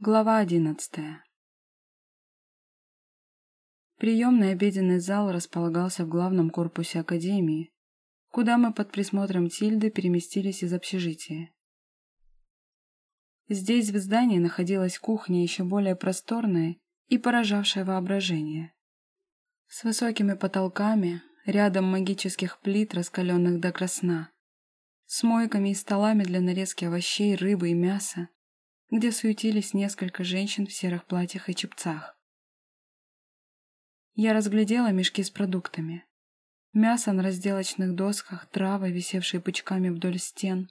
Глава одиннадцатая Приемный обеденный зал располагался в главном корпусе Академии, куда мы под присмотром Тильды переместились из общежития. Здесь в здании находилась кухня еще более просторная и поражавшая воображение. С высокими потолками, рядом магических плит, раскаленных до красна, с мойками и столами для нарезки овощей, рыбы и мяса, где суетились несколько женщин в серых платьях и чепцах. Я разглядела мешки с продуктами. Мясо на разделочных досках, травы, висевшие пучками вдоль стен,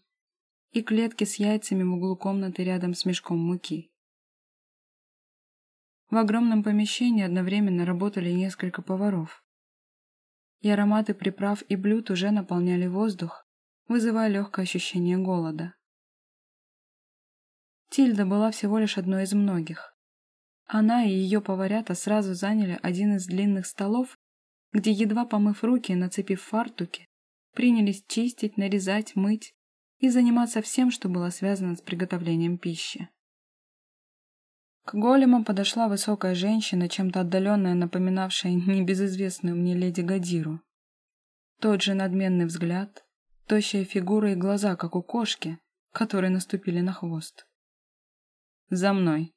и клетки с яйцами в углу комнаты рядом с мешком муки. В огромном помещении одновременно работали несколько поваров. И ароматы приправ и блюд уже наполняли воздух, вызывая легкое ощущение голода. Тильда была всего лишь одной из многих. Она и ее поварята сразу заняли один из длинных столов, где, едва помыв руки и нацепив фартуки, принялись чистить, нарезать, мыть и заниматься всем, что было связано с приготовлением пищи. К големам подошла высокая женщина, чем-то отдаленная, напоминавшая небезызвестную мне леди Гадиру. Тот же надменный взгляд, тощая фигура и глаза, как у кошки, которые наступили на хвост. «За мной!»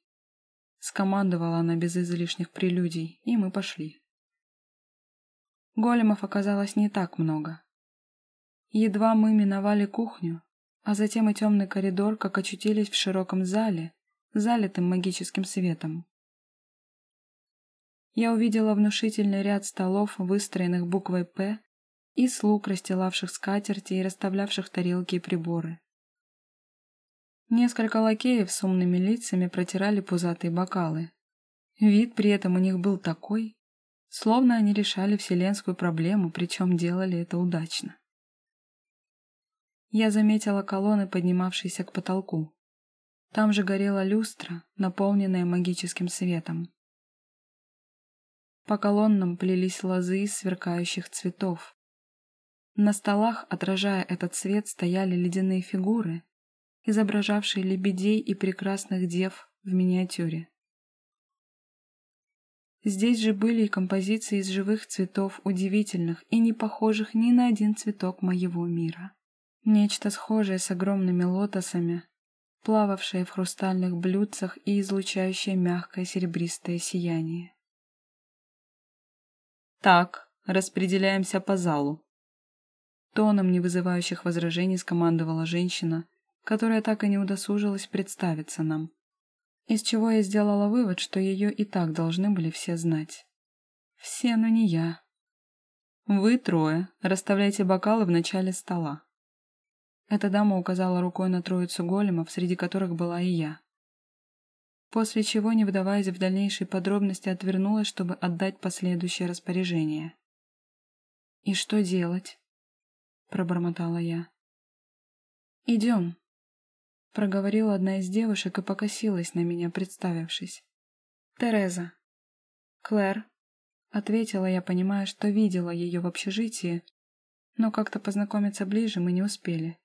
Скомандовала она без излишних прелюдий, и мы пошли. Големов оказалось не так много. Едва мы миновали кухню, а затем и темный коридор, как очутились в широком зале, залитым магическим светом. Я увидела внушительный ряд столов, выстроенных буквой «П», и слуг, расстилавших скатерти и расставлявших тарелки и приборы. Несколько лакеев с умными лицами протирали пузатые бокалы. Вид при этом у них был такой, словно они решали вселенскую проблему, причем делали это удачно. Я заметила колонны, поднимавшиеся к потолку. Там же горела люстра, наполненная магическим светом. По колоннам плелись лозы из сверкающих цветов. На столах, отражая этот свет, стояли ледяные фигуры, изображавший лебедей и прекрасных дев в миниатюре. Здесь же были и композиции из живых цветов, удивительных и не похожих ни на один цветок моего мира. Нечто схожее с огромными лотосами, плававшее в хрустальных блюдцах и излучающее мягкое серебристое сияние. «Так, распределяемся по залу», Тоном не вызывающих возражений скомандовала женщина, которая так и не удосужилась представиться нам. Из чего я сделала вывод, что ее и так должны были все знать. Все, но не я. Вы трое расставляйте бокалы в начале стола. Эта дама указала рукой на троицу големов, среди которых была и я. После чего, не вдаваясь в дальнейшие подробности, отвернулась, чтобы отдать последующее распоряжение. «И что делать?» — пробормотала я. «Идем», Проговорила одна из девушек и покосилась на меня, представившись. «Тереза». «Клэр», — ответила я, понимая, что видела ее в общежитии, но как-то познакомиться ближе мы не успели.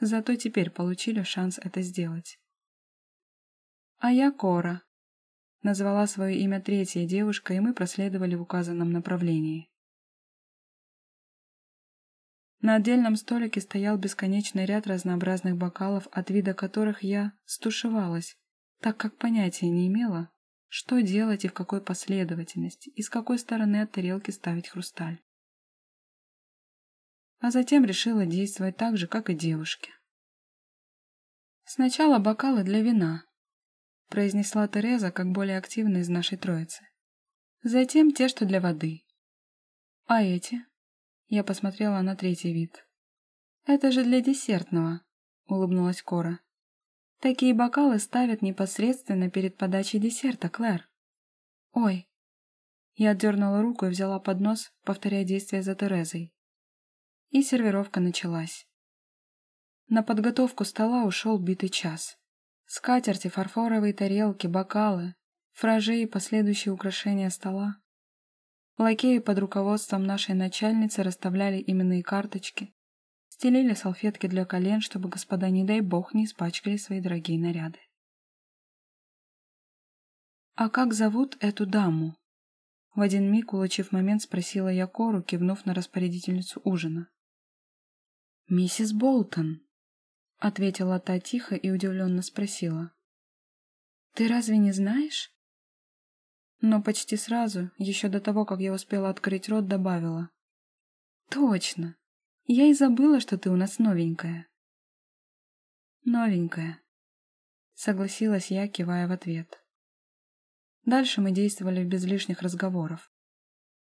Зато теперь получили шанс это сделать. «А я Кора», — назвала свое имя третья девушка, и мы проследовали в указанном направлении. На отдельном столике стоял бесконечный ряд разнообразных бокалов, от вида которых я стушевалась, так как понятия не имела, что делать и в какой последовательности, и с какой стороны от тарелки ставить хрусталь. А затем решила действовать так же, как и девушки. «Сначала бокалы для вина», — произнесла Тереза, как более активная из нашей троицы. «Затем те, что для воды. А эти?» Я посмотрела на третий вид. «Это же для десертного», — улыбнулась Кора. «Такие бокалы ставят непосредственно перед подачей десерта, Клэр». «Ой». Я отдернула руку и взяла поднос, повторяя действия за Терезой. И сервировка началась. На подготовку стола ушел битый час. Скатерти, фарфоровые тарелки, бокалы, фражи и последующие украшения стола. Лакеи под руководством нашей начальницы расставляли именные карточки, стелили салфетки для колен, чтобы господа, не дай бог, не испачкали свои дорогие наряды. «А как зовут эту даму?» В один миг, улучив момент, спросила я Кору, кивнув на распорядительницу ужина. «Миссис Болтон», — ответила та тихо и удивленно спросила. «Ты разве не знаешь?» Но почти сразу, еще до того, как я успела открыть рот, добавила. «Точно! Я и забыла, что ты у нас новенькая». «Новенькая», — согласилась я, кивая в ответ. Дальше мы действовали без лишних разговоров.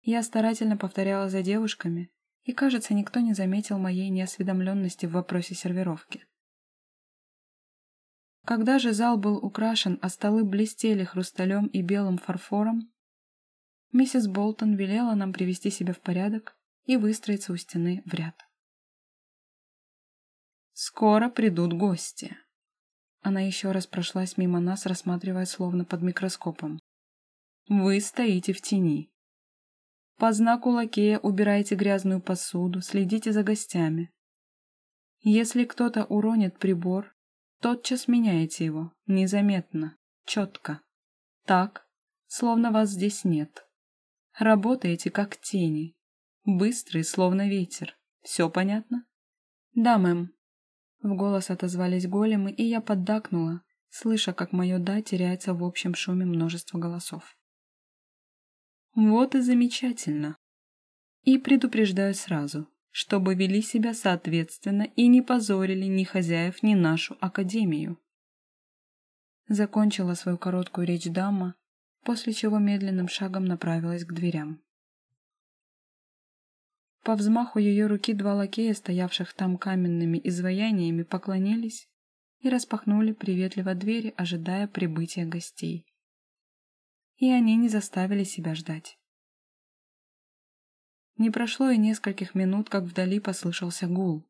Я старательно повторяла за девушками, и, кажется, никто не заметил моей неосведомленности в вопросе сервировки. Когда же зал был украшен, а столы блестели хрусталем и белым фарфором, миссис Болтон велела нам привести себя в порядок и выстроиться у стены в ряд. «Скоро придут гости». Она еще раз прошлась мимо нас, рассматривая словно под микроскопом. Вы стоите в тени. По знаку лакея убирайте грязную посуду, следите за гостями. Если кто-то уронит прибор, тотчас меняете его, незаметно, четко. Так, словно вас здесь нет. Работаете как тени, быстрые, словно ветер. Все понятно? Да, мэм. В голос отозвались големы, и я поддакнула, слыша, как мое «да» теряется в общем шуме множества голосов. Вот и замечательно. И предупреждаю сразу, чтобы вели себя соответственно и не позорили ни хозяев, ни нашу академию. Закончила свою короткую речь дама, после чего медленным шагом направилась к дверям. По взмаху ее руки два лакея, стоявших там каменными изваяниями, поклонились и распахнули приветливо двери, ожидая прибытия гостей и они не заставили себя ждать. Не прошло и нескольких минут, как вдали послышался гул.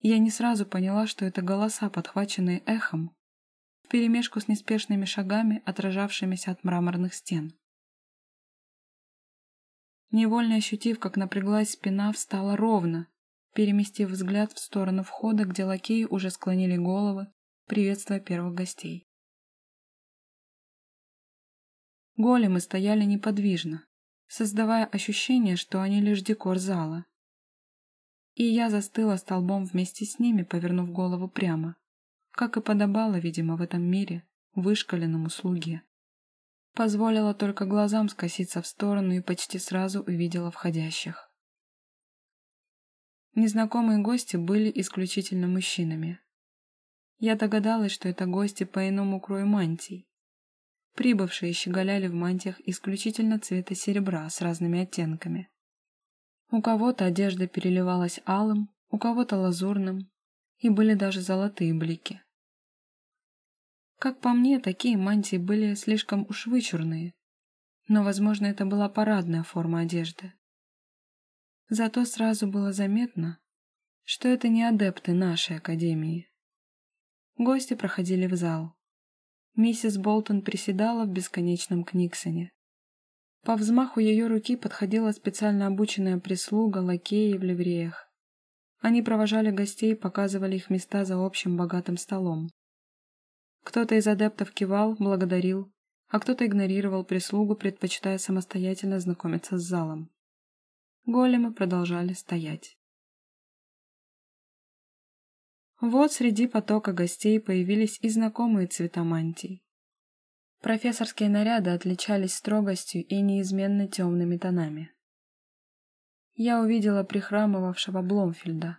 Я не сразу поняла, что это голоса, подхваченные эхом, вперемешку с неспешными шагами, отражавшимися от мраморных стен. Невольно ощутив, как напряглась спина, встала ровно, переместив взгляд в сторону входа, где лакеи уже склонили головы, приветствуя первых гостей. Големы стояли неподвижно, создавая ощущение, что они лишь декор зала. И я застыла столбом вместе с ними, повернув голову прямо, как и подобало, видимо, в этом мире, вышкаленному слуге. Позволила только глазам скоситься в сторону и почти сразу увидела входящих. Незнакомые гости были исключительно мужчинами. Я догадалась, что это гости по иному крою мантий, Прибывшие щеголяли в мантиях исключительно цвета серебра с разными оттенками. У кого-то одежда переливалась алым, у кого-то лазурным, и были даже золотые блики. Как по мне, такие мантии были слишком уж вычурные, но, возможно, это была парадная форма одежды. Зато сразу было заметно, что это не адепты нашей академии. Гости проходили в зал. Миссис Болтон приседала в бесконечном книксоне. По взмаху ее руки подходила специально обученная прислуга, лакеи в ливреях. Они провожали гостей, показывали их места за общим богатым столом. Кто-то из адептов кивал, благодарил, а кто-то игнорировал прислугу, предпочитая самостоятельно знакомиться с залом. Големы продолжали стоять. Вот среди потока гостей появились и знакомые цвета мантий. Профессорские наряды отличались строгостью и неизменно темными тонами. Я увидела прихрамывавшего Бломфельда.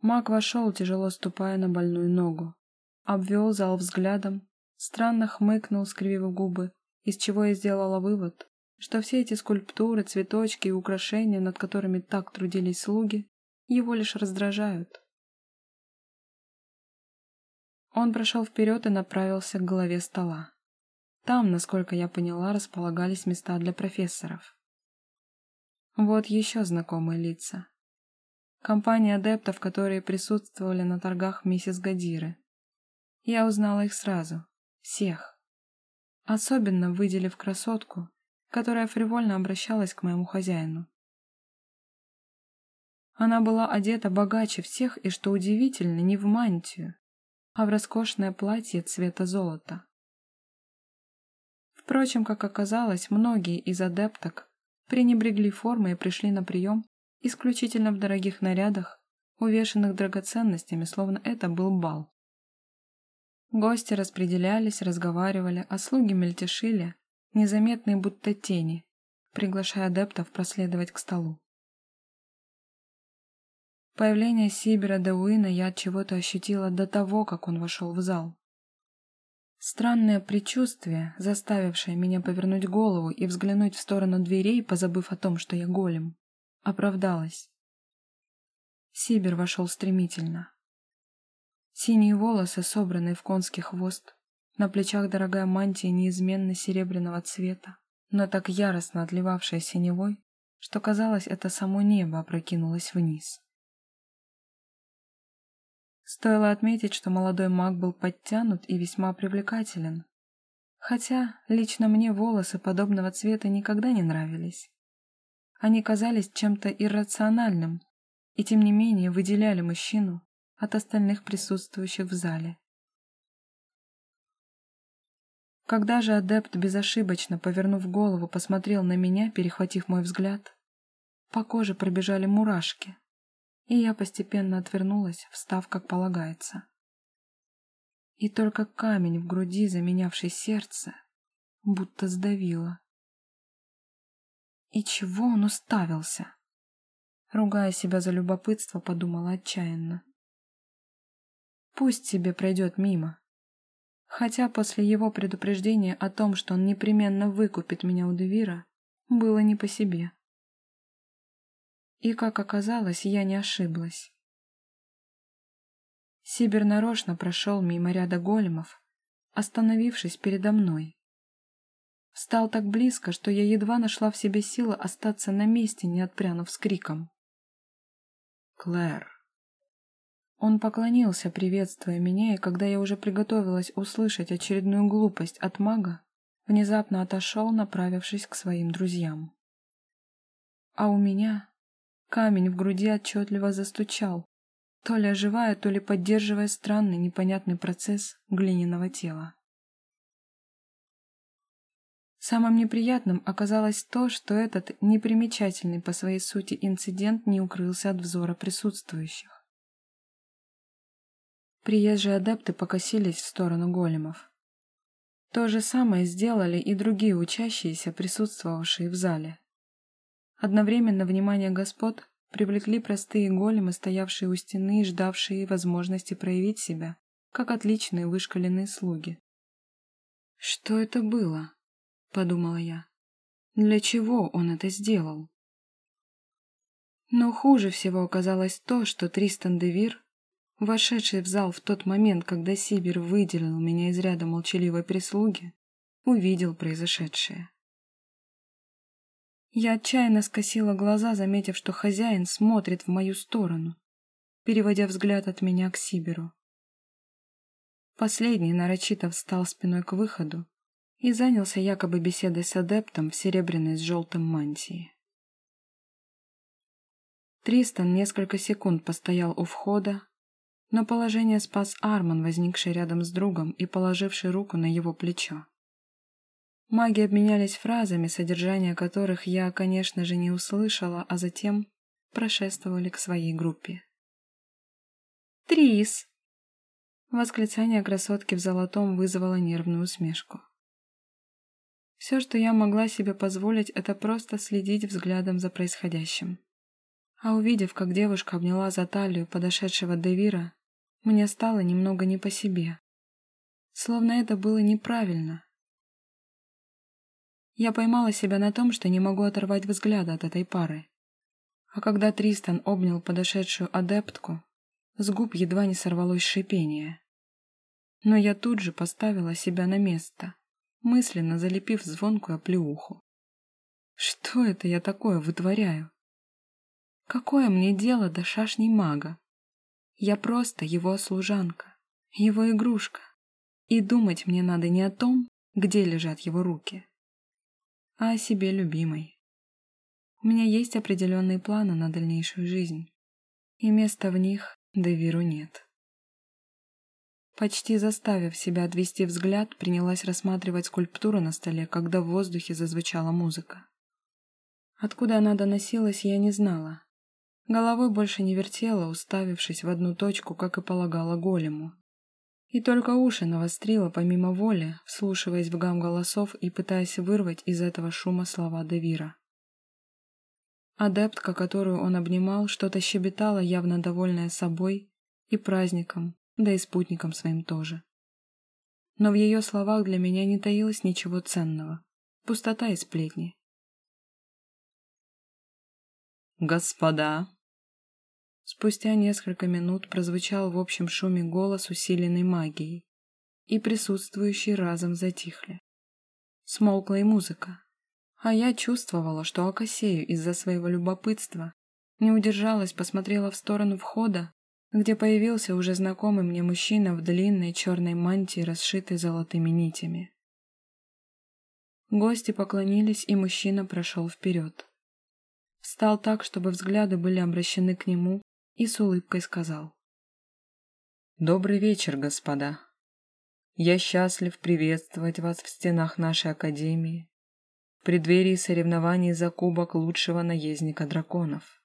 Маг вошел, тяжело ступая на больную ногу, обвел зал взглядом, странно хмыкнул, скривив губы, из чего я сделала вывод, что все эти скульптуры, цветочки и украшения, над которыми так трудились слуги, его лишь раздражают. Он прошел вперед и направился к голове стола. Там, насколько я поняла, располагались места для профессоров. Вот еще знакомые лица. Компания адептов, которые присутствовали на торгах миссис Гадиры. Я узнала их сразу. Всех. Особенно выделив красотку, которая фривольно обращалась к моему хозяину. Она была одета богаче всех и, что удивительно, не в мантию, а в роскошное платье цвета золота. Впрочем, как оказалось, многие из адепток пренебрегли формой и пришли на прием исключительно в дорогих нарядах, увешанных драгоценностями, словно это был бал. Гости распределялись, разговаривали, а слуги мельтешили, незаметные будто тени, приглашая адептов проследовать к столу. Появление Сибера Дауина я от чего-то ощутила до того, как он вошел в зал. Странное предчувствие, заставившее меня повернуть голову и взглянуть в сторону дверей, позабыв о том, что я голем, оправдалось. Сибер вошел стремительно. Синие волосы, собранные в конский хвост, на плечах дорогая мантия неизменно серебряного цвета, но так яростно отливавшая синевой, что казалось, это само небо опрокинулось вниз. Стоило отметить, что молодой маг был подтянут и весьма привлекателен. Хотя лично мне волосы подобного цвета никогда не нравились. Они казались чем-то иррациональным и тем не менее выделяли мужчину от остальных присутствующих в зале. Когда же адепт, безошибочно повернув голову, посмотрел на меня, перехватив мой взгляд, по коже пробежали мурашки и я постепенно отвернулась, встав как полагается. И только камень в груди, заменявший сердце, будто сдавило. И чего он уставился? Ругая себя за любопытство, подумала отчаянно. Пусть себе пройдет мимо. Хотя после его предупреждения о том, что он непременно выкупит меня у Девира, было не по себе. И, как оказалось, я не ошиблась. Сибир нарочно прошел мимо ряда големов, остановившись передо мной. Встал так близко, что я едва нашла в себе силы остаться на месте, не отпрянув с криком. «Клэр!» Он поклонился, приветствуя меня, и когда я уже приготовилась услышать очередную глупость от мага, внезапно отошел, направившись к своим друзьям. А у меня Камень в груди отчетливо застучал, то ли оживая, то ли поддерживая странный непонятный процесс глиняного тела. Самым неприятным оказалось то, что этот непримечательный по своей сути инцидент не укрылся от взора присутствующих. Приезжие адепты покосились в сторону големов. То же самое сделали и другие учащиеся, присутствовавшие в зале. Одновременно внимание господ привлекли простые големы, стоявшие у стены и ждавшие возможности проявить себя, как отличные вышкаленные слуги. «Что это было?» — подумала я. «Для чего он это сделал?» Но хуже всего оказалось то, что Тристан де Вир, вошедший в зал в тот момент, когда Сибир выделил меня из ряда молчаливой прислуги, увидел произошедшее. Я отчаянно скосила глаза, заметив, что хозяин смотрит в мою сторону, переводя взгляд от меня к Сиберу. Последний нарочито встал спиной к выходу и занялся якобы беседой с адептом в серебряной с желтым мантии. Тристан несколько секунд постоял у входа, но положение спас Арман, возникший рядом с другом и положивший руку на его плечо. Маги обменялись фразами, содержание которых я, конечно же, не услышала, а затем прошествовали к своей группе. «Трис!» Восклицание красотки в золотом вызвало нервную усмешку. Все, что я могла себе позволить, это просто следить взглядом за происходящим. А увидев, как девушка обняла за талию подошедшего Девира, мне стало немного не по себе. Словно это было неправильно, я поймала себя на том, что не могу оторвать взгляда от этой пары. А когда Тристан обнял подошедшую адептку, с губ едва не сорвалось шипение. Но я тут же поставила себя на место, мысленно залепив звонкую оплеуху. Что это я такое вытворяю? Какое мне дело до шашни мага? Я просто его служанка, его игрушка. И думать мне надо не о том, где лежат его руки, а о себе любимой. У меня есть определенные планы на дальнейшую жизнь, и места в них Девиру нет. почти заставив себя отвести взгляд, принялась рассматривать скульптуру на столе, когда в воздухе зазвучала музыка. Откуда она доносилась, я не знала. Головой больше не вертела, уставившись в одну точку, как и полагала голему. И только уши навострила помимо воли, вслушиваясь в гам голосов и пытаясь вырвать из этого шума слова Девира. Адептка, которую он обнимал, что-то щебетала, явно довольная собой и праздником, да и спутником своим тоже. Но в ее словах для меня не таилось ничего ценного. Пустота и сплетни. «Господа!» Спустя несколько минут прозвучал в общем шуме голос, усиленный магией, и присутствующие разом затихли. Смолкла и музыка, а я чувствовала, что Акасею из-за своего любопытства не удержалась, посмотрела в сторону входа, где появился уже знакомый мне мужчина в длинной черной мантии, расшитой золотыми нитями. Гости поклонились, и мужчина прошел вперед. Встал так, чтобы взгляды были обращены к нему, и с улыбкой сказал. «Добрый вечер, господа. Я счастлив приветствовать вас в стенах нашей академии, в преддверии соревнований за кубок лучшего наездника драконов.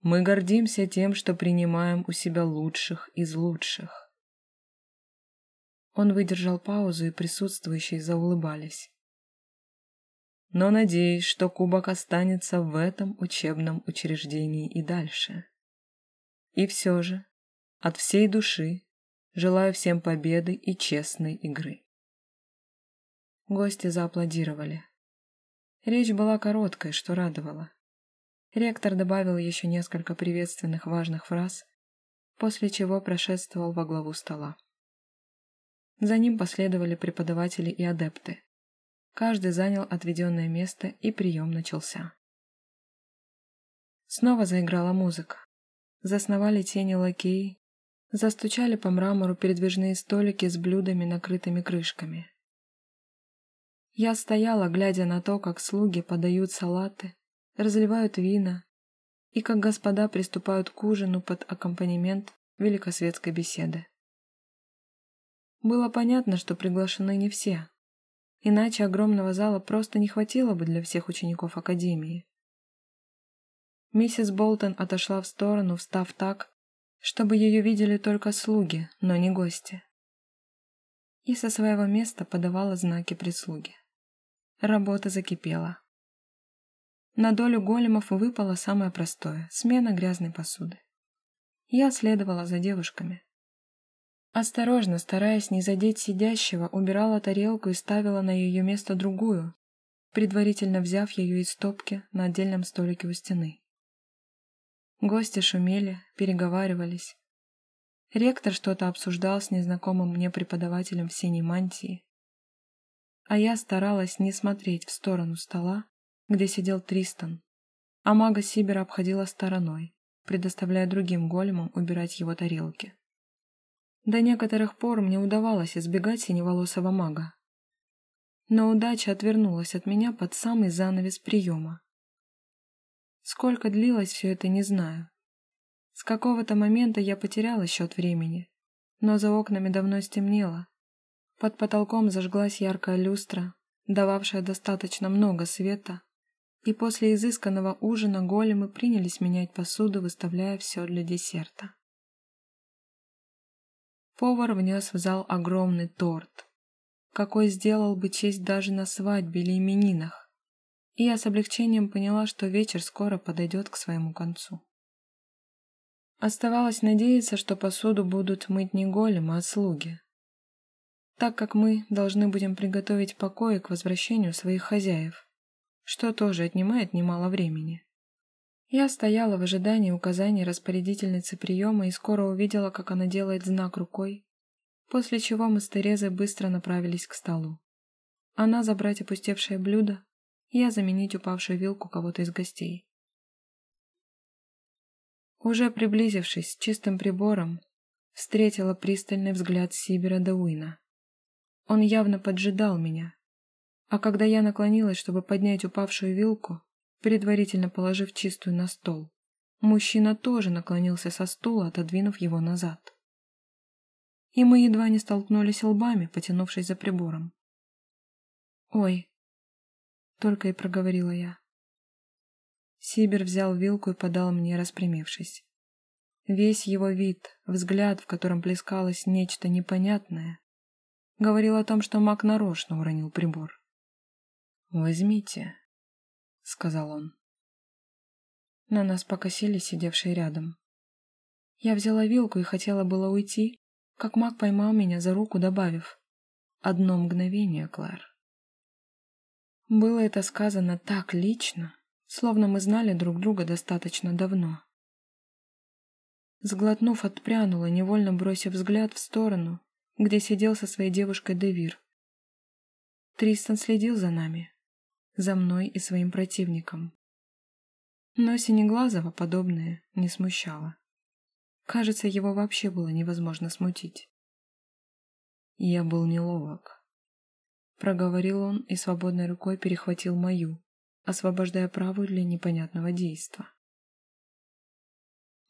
Мы гордимся тем, что принимаем у себя лучших из лучших». Он выдержал паузу, и присутствующие заулыбались но надеюсь, что кубок останется в этом учебном учреждении и дальше. И все же, от всей души, желаю всем победы и честной игры. Гости зааплодировали. Речь была короткой, что радовало. Ректор добавил еще несколько приветственных важных фраз, после чего прошествовал во главу стола. За ним последовали преподаватели и адепты. Каждый занял отведенное место, и прием начался. Снова заиграла музыка. Засновали тени лакеи, застучали по мрамору передвижные столики с блюдами, накрытыми крышками. Я стояла, глядя на то, как слуги подают салаты, разливают вина, и как господа приступают к ужину под аккомпанемент великосветской беседы. Было понятно, что приглашены не все, Иначе огромного зала просто не хватило бы для всех учеников Академии. Миссис Болтон отошла в сторону, встав так, чтобы ее видели только слуги, но не гости. И со своего места подавала знаки прислуги. Работа закипела. На долю големов выпало самое простое – смена грязной посуды. Я следовала за девушками. Осторожно, стараясь не задеть сидящего, убирала тарелку и ставила на ее место другую, предварительно взяв ее из стопки на отдельном столике у стены. Гости шумели, переговаривались. Ректор что-то обсуждал с незнакомым мне преподавателем в синей мантии. А я старалась не смотреть в сторону стола, где сидел Тристан, а мага Сибера обходила стороной, предоставляя другим големам убирать его тарелки. До некоторых пор мне удавалось избегать синеволосого мага. Но удача отвернулась от меня под самый занавес приема. Сколько длилось все это, не знаю. С какого-то момента я потеряла счет времени, но за окнами давно стемнело. Под потолком зажглась яркая люстра, дававшая достаточно много света, и после изысканного ужина големы принялись менять посуду, выставляя все для десерта. Повар внес в зал огромный торт, какой сделал бы честь даже на свадьбе или именинах, и я с облегчением поняла, что вечер скоро подойдет к своему концу. Оставалось надеяться, что посуду будут мыть не големы, а слуги, так как мы должны будем приготовить покои к возвращению своих хозяев, что тоже отнимает немало времени. Я стояла в ожидании указаний распорядительницы приема и скоро увидела, как она делает знак рукой, после чего мы с Терезой быстро направились к столу. Она забрать опустевшее блюдо, я заменить упавшую вилку кого-то из гостей. Уже приблизившись с чистым прибором, встретила пристальный взгляд Сибера Дауина. Он явно поджидал меня, а когда я наклонилась, чтобы поднять упавшую вилку, предварительно положив чистую на стол. Мужчина тоже наклонился со стула, отодвинув его назад. и мы едва не столкнулись лбами, потянувшись за прибором. «Ой!» — только и проговорила я. Сибир взял вилку и подал мне, распрямившись. Весь его вид, взгляд, в котором плескалось нечто непонятное, говорил о том, что маг нарочно уронил прибор. «Возьмите», — сказал он. На нас покосили сидевшие рядом. Я взяла вилку и хотела было уйти, как маг поймал меня за руку, добавив «Одно мгновение, Клэр». Было это сказано так лично, словно мы знали друг друга достаточно давно. Сглотнув, отпрянула, невольно бросив взгляд в сторону, где сидел со своей девушкой Девир. Тристан следил за нами, за мной и своим противником. Но Синеглазого подобное не смущало. Кажется, его вообще было невозможно смутить. Я был неловок. Проговорил он и свободной рукой перехватил мою, освобождая правую для непонятного действа.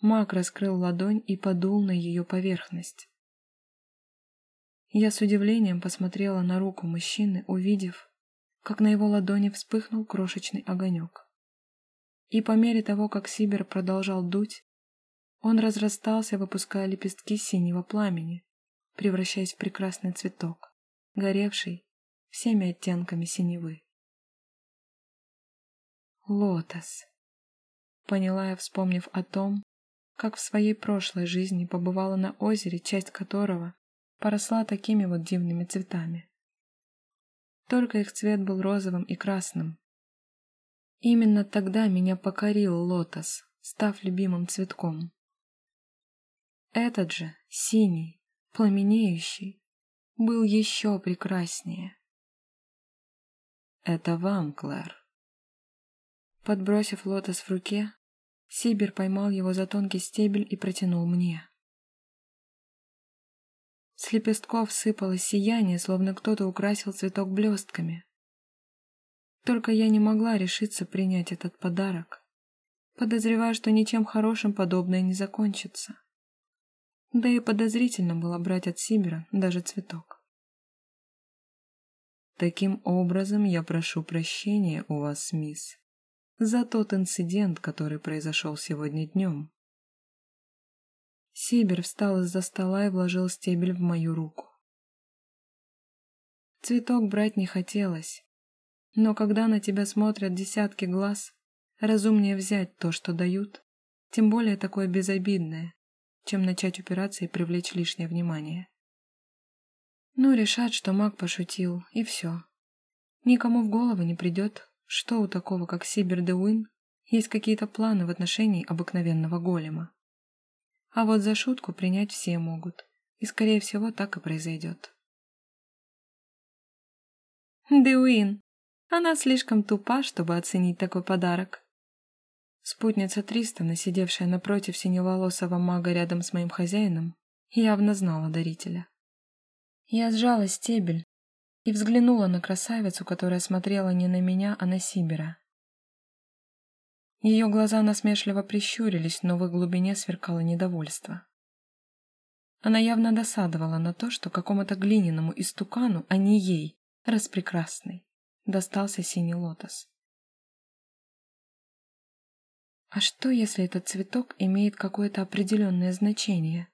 Маг раскрыл ладонь и подул на ее поверхность. Я с удивлением посмотрела на руку мужчины, увидев, как на его ладони вспыхнул крошечный огонек. И по мере того, как Сибир продолжал дуть, он разрастался, выпуская лепестки синего пламени, превращаясь в прекрасный цветок, горевший всеми оттенками синевы. Лотос. Поняла я, вспомнив о том, как в своей прошлой жизни побывала на озере, часть которого поросла такими вот дивными цветами. Только их цвет был розовым и красным. Именно тогда меня покорил лотос, став любимым цветком. Этот же, синий, пламенеющий, был еще прекраснее. «Это вам, Клэр». Подбросив лотос в руке, Сибир поймал его за тонкий стебель и протянул мне. С лепестков сыпалось сияние, словно кто-то украсил цветок блестками. Только я не могла решиться принять этот подарок, подозревая, что ничем хорошим подобное не закончится. Да и подозрительно было брать от Сибира даже цветок. Таким образом, я прошу прощения у вас, мисс, за тот инцидент, который произошел сегодня днем. Сибир встал из-за стола и вложил стебель в мою руку. Цветок брать не хотелось, но когда на тебя смотрят десятки глаз, разумнее взять то, что дают, тем более такое безобидное, чем начать упираться и привлечь лишнее внимание. Ну, решат, что маг пошутил, и все. Никому в голову не придет, что у такого, как Сибер де Уин, есть какие-то планы в отношении обыкновенного голема. А вот за шутку принять все могут, и, скорее всего, так и произойдет. Деуин, она слишком тупа, чтобы оценить такой подарок. Спутница Тристана, сидевшая напротив синеволосого мага рядом с моим хозяином, явно знала дарителя. Я сжала стебель, и взглянула на красавицу, которая смотрела не на меня, а на Сибера. Ее глаза насмешливо прищурились, но в их глубине сверкало недовольство. Она явно досадовала на то, что какому-то глиняному истукану, а не ей, распрекрасный, достался синий лотос. А что, если этот цветок имеет какое-то определенное значение?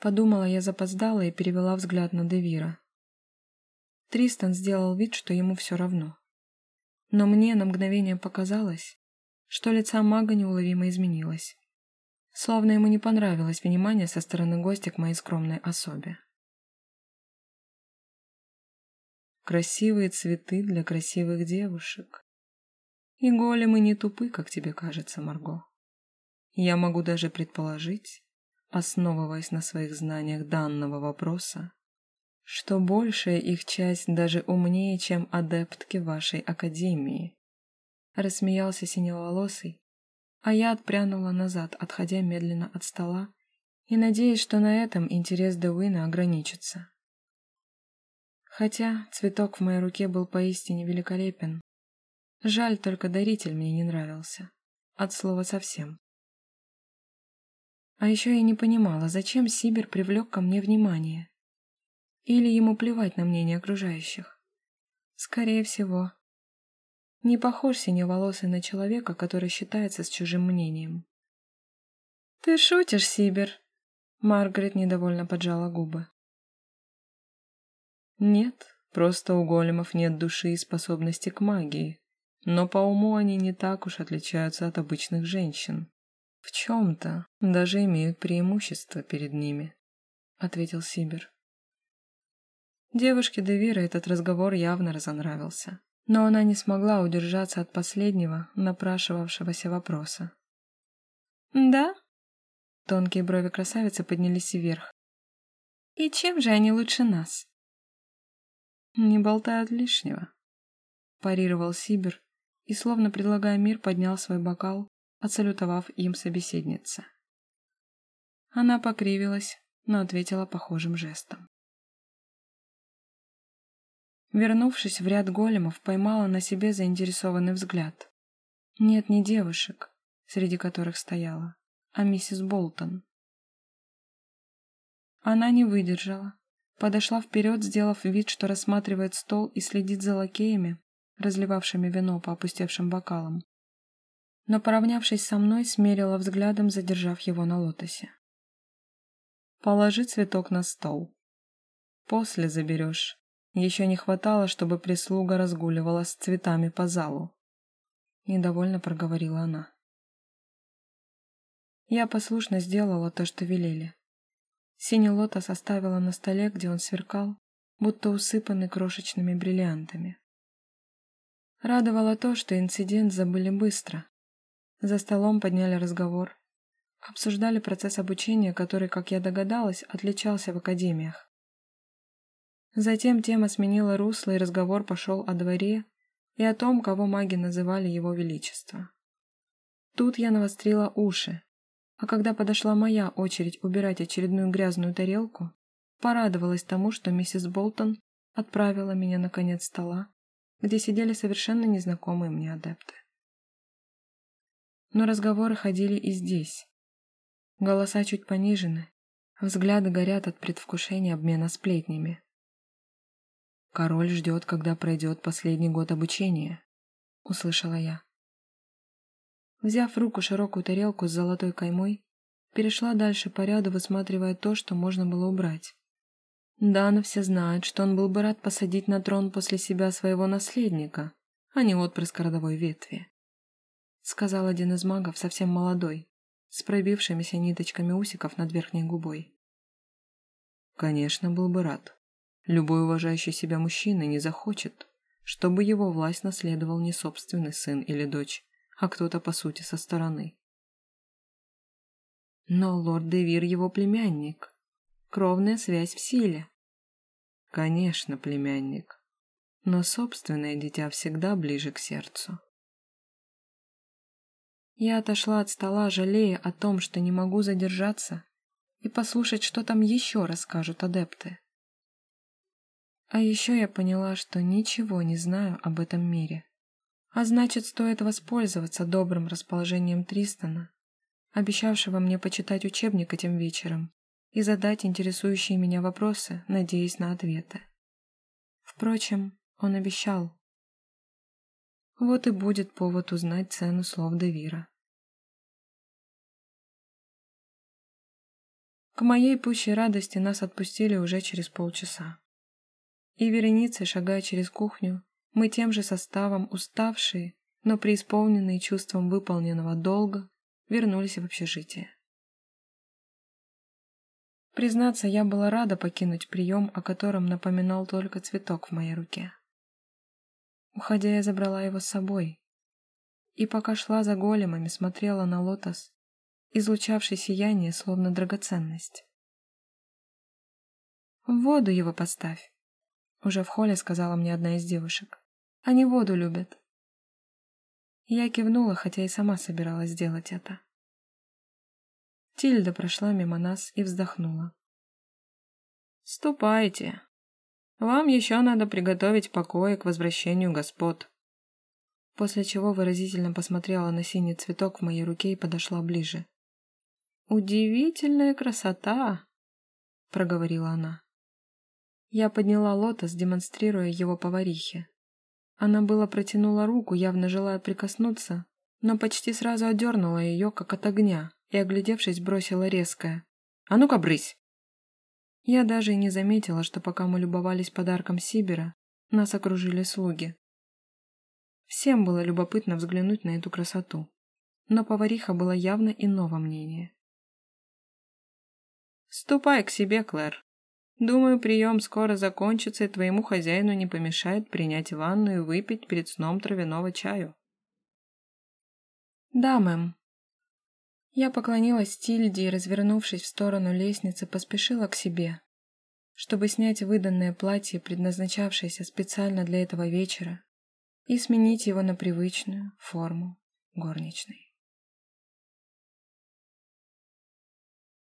Подумала я запоздала и перевела взгляд на Девира. Тристан сделал вид, что ему все равно. Но мне на мгновение показалось, что лица мага неуловимо изменилось. Словно ему не понравилось внимание со стороны гостя к моей скромной особе. Красивые цветы для красивых девушек. И големы не тупы, как тебе кажется, Марго. Я могу даже предположить, основываясь на своих знаниях данного вопроса, что большая их часть даже умнее, чем адептки вашей академии. Рассмеялся синеволосый, а я отпрянула назад, отходя медленно от стола и надеясь, что на этом интерес Деуина ограничится. Хотя цветок в моей руке был поистине великолепен. Жаль, только даритель мне не нравился. От слова совсем. А еще я не понимала, зачем Сибир привлек ко мне внимание. Или ему плевать на мнение окружающих. Скорее всего. Не похож синеволосый на человека, который считается с чужим мнением. «Ты шутишь, Сибир?» Маргарет недовольно поджала губы. «Нет, просто у големов нет души и способности к магии. Но по уму они не так уж отличаются от обычных женщин. В чем-то даже имеют преимущество перед ними», — ответил Сибир. Девушке Девира этот разговор явно разонравился, но она не смогла удержаться от последнего, напрашивавшегося вопроса. «Да?» Тонкие брови красавицы поднялись вверх. «И чем же они лучше нас?» «Не болтают лишнего», — парировал Сибир и, словно предлагая мир, поднял свой бокал, отсалютовав им собеседница. Она покривилась, но ответила похожим жестом. Вернувшись в ряд големов, поймала на себе заинтересованный взгляд. Нет, не девушек, среди которых стояла, а миссис Болтон. Она не выдержала. Подошла вперед, сделав вид, что рассматривает стол и следит за лакеями, разливавшими вино по опустевшим бокалам. Но, поравнявшись со мной, смерила взглядом, задержав его на лотосе. «Положи цветок на стол. После заберешь. Еще не хватало, чтобы прислуга разгуливала с цветами по залу. Недовольно проговорила она. Я послушно сделала то, что велели. Синий лотос оставила на столе, где он сверкал, будто усыпанный крошечными бриллиантами. Радовало то, что инцидент забыли быстро. За столом подняли разговор. Обсуждали процесс обучения, который, как я догадалась, отличался в академиях. Затем тема сменила русло, и разговор пошел о дворе и о том, кого маги называли его величество. Тут я навострила уши, а когда подошла моя очередь убирать очередную грязную тарелку, порадовалась тому, что миссис Болтон отправила меня на конец стола, где сидели совершенно незнакомые мне адепты. Но разговоры ходили и здесь. Голоса чуть понижены, взгляды горят от предвкушения обмена сплетнями. «Король ждет, когда пройдет последний год обучения», — услышала я. Взяв в руку широкую тарелку с золотой каймой, перешла дальше по ряду, высматривая то, что можно было убрать. Да, но все знают, что он был бы рад посадить на трон после себя своего наследника, а не отпрыск родовой ветви. Сказал один из магов, совсем молодой, с пробившимися ниточками усиков над верхней губой. Конечно, был бы рад. Любой уважающий себя мужчина не захочет, чтобы его власть наследовал не собственный сын или дочь, а кто-то, по сути, со стороны. Но лорд Девир его племянник. Кровная связь в силе. Конечно, племянник. Но собственное дитя всегда ближе к сердцу. Я отошла от стола, жалея о том, что не могу задержаться и послушать, что там еще расскажут адепты. А еще я поняла, что ничего не знаю об этом мире. А значит, стоит воспользоваться добрым расположением Тристона, обещавшего мне почитать учебник этим вечером, и задать интересующие меня вопросы, надеясь на ответы. Впрочем, он обещал. Вот и будет повод узнать цену слов Девира. К моей пущей радости нас отпустили уже через полчаса. И вереницей, шагая через кухню, мы тем же составом, уставшие, но преисполненные чувством выполненного долга, вернулись в общежитие. Признаться, я была рада покинуть прием, о котором напоминал только цветок в моей руке. Уходя, я забрала его с собой. И пока шла за големами, смотрела на лотос, излучавший сияние, словно драгоценность. «В воду его поставь», — уже в холле сказала мне одна из девушек. Они воду любят. Я кивнула, хотя и сама собиралась сделать это. Тильда прошла мимо нас и вздохнула. «Ступайте. Вам еще надо приготовить покои к возвращению господ». После чего выразительно посмотрела на синий цветок в моей руке и подошла ближе. «Удивительная красота!» — проговорила она. Я подняла лотос, демонстрируя его поварихе. Она было протянула руку, явно желая прикоснуться, но почти сразу одернула ее, как от огня, и, оглядевшись, бросила резкое. «А ну-ка, брысь!» Я даже и не заметила, что пока мы любовались подарком Сибера, нас окружили слуги. Всем было любопытно взглянуть на эту красоту, но повариха была явно иного мнения. «Ступай к себе, Клэр. Думаю, прием скоро закончится, и твоему хозяину не помешает принять ванну и выпить перед сном травяного чаю». «Да, мэм». Я поклонилась Тильде и, развернувшись в сторону лестницы, поспешила к себе, чтобы снять выданное платье, предназначавшееся специально для этого вечера, и сменить его на привычную форму горничной.